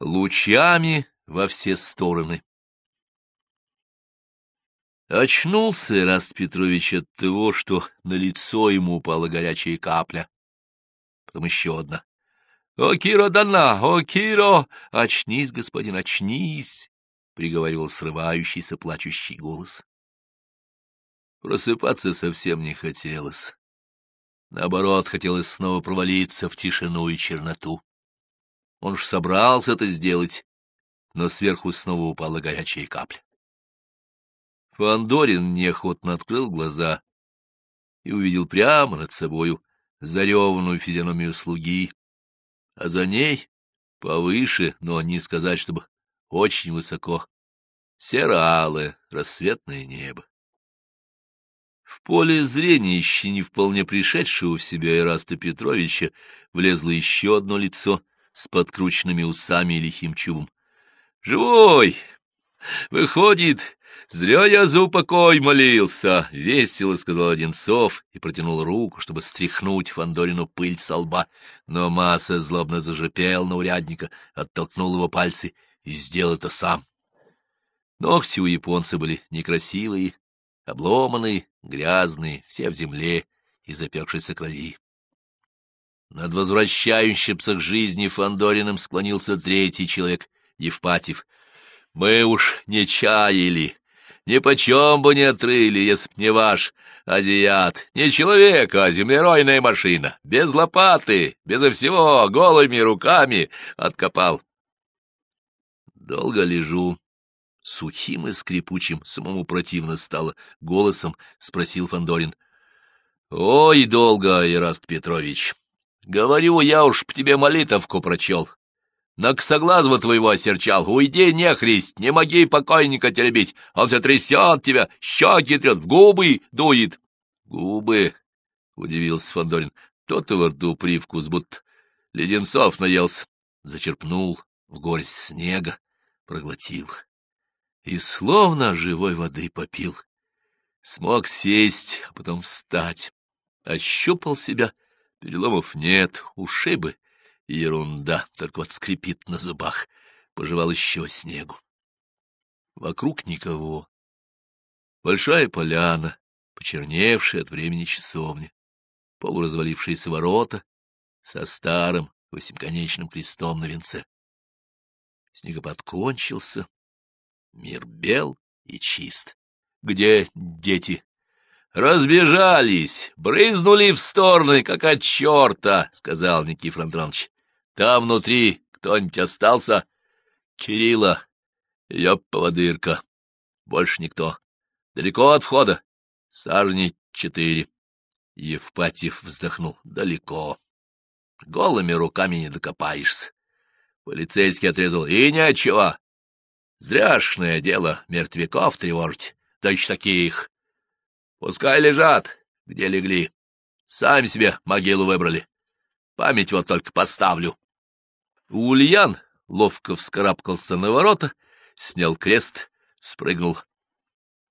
лучами во все стороны. Очнулся Раст Петрович от того, что на лицо ему упала горячая капля. Потом еще одна. — О, Киро, дана! О, Киро! Очнись, господин, очнись! — приговаривал срывающийся плачущий голос. Просыпаться совсем не хотелось. Наоборот, хотелось снова провалиться в тишину и черноту. Он уж собрался это сделать, но сверху снова упала горячая капля. Фандорин неохотно открыл глаза и увидел прямо над собою зареванную физиономию слуги, а за ней, повыше, но не сказать, чтобы очень высоко, серо-алое рассветное небо. В поле зрения еще не вполне пришедшего в себя Ираста Петровича влезло еще одно лицо с подкрученными усами и лихим чубом. «Живой! Выходит, зря я за упокой молился!» — весело сказал Одинцов и протянул руку, чтобы стряхнуть Фандорину пыль со лба. Но масса злобно зажипел на урядника, оттолкнул его пальцы и сделал это сам. Ногти у японца были некрасивые, обломанные, грязные, все в земле и запекшейся крови. Над возвращающимся к жизни Фандориным склонился третий человек, Евпатьев. Мы уж не чаяли, ни почем бы не отрыли, если б не ваш азиат, не человек, а землеройная машина, без лопаты, безо всего, голыми руками откопал. Долго лежу, сухим и скрипучим, самому противно стало, голосом спросил Фандорин. Ой, долго, Ираст Петрович, Говорю, я уж по тебе молитовку прочел. На косоглазого твоего осерчал. Уйди, нехрист, не моги покойника теребить. Он все трясет тебя, щеки трет, в губы дует. Губы, — удивился Фандорин. Тот и во рту привкус, будто леденцов наелся. Зачерпнул в горсть снега, проглотил. И словно живой воды попил. Смог сесть, а потом встать. Ощупал себя — Переломов нет, ушибы. Ерунда, только вот скрипит на зубах. Пожевал еще снегу. Вокруг никого. Большая поляна, почерневшая от времени часовня, полуразвалившиеся ворота со старым восьмиконечным крестом на венце. Снегопад кончился, мир бел и чист. Где дети? Разбежались, брызнули в стороны, как от черта, — сказал Никифор Андронович. Там внутри кто-нибудь остался? Кирилла, ее поводырка. Больше никто. Далеко от входа? Сажни четыре. Евпатьев вздохнул. Далеко. Голыми руками не докопаешься. Полицейский отрезал. И нечего. Зряшное дело мертвяков тревожить. Да еще таких. Пускай лежат, где легли. Сами себе могилу выбрали. Память вот только поставлю. Ульян ловко вскарабкался на ворота, снял крест, спрыгнул.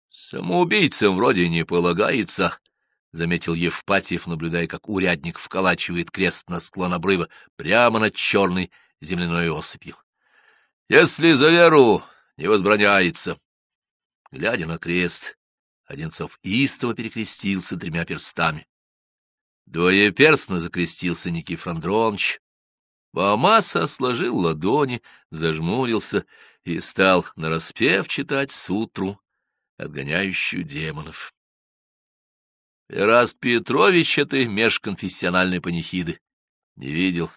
Самоубийцам вроде не полагается, — заметил Евпатьев, наблюдая, как урядник вколачивает крест на склон обрыва прямо над черной земляной осыпью. — Если за веру не возбраняется. Глядя на крест, Одинцов истово перекрестился тремя перстами. Двоеперстно закрестился Никифор Андронович. Бамаса сложил ладони, зажмурился и стал нараспев читать сутру, отгоняющую демонов. Эраст Петрович этой межконфессиональной панихиды не видел.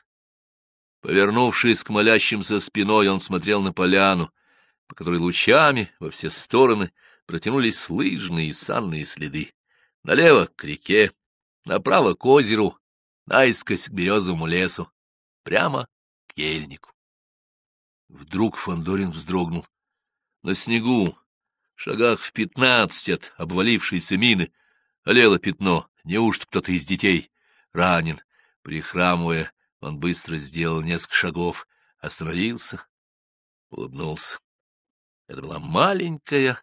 Повернувшись к молящимся спиной, он смотрел на поляну, по которой лучами во все стороны — протянулись лыжные и санные следы. Налево — к реке, направо — к озеру, наискось к березовому лесу, прямо к ельнику. Вдруг Фандорин вздрогнул. На снегу, шагах в пятнадцать от обвалившейся мины, олело пятно. Неужто кто-то из детей ранен? Прихрамывая, он быстро сделал несколько шагов, остановился, улыбнулся. Это была маленькая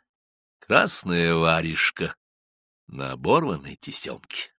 красная варежка на оборванной тесемке.